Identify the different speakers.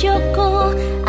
Speaker 1: 足够。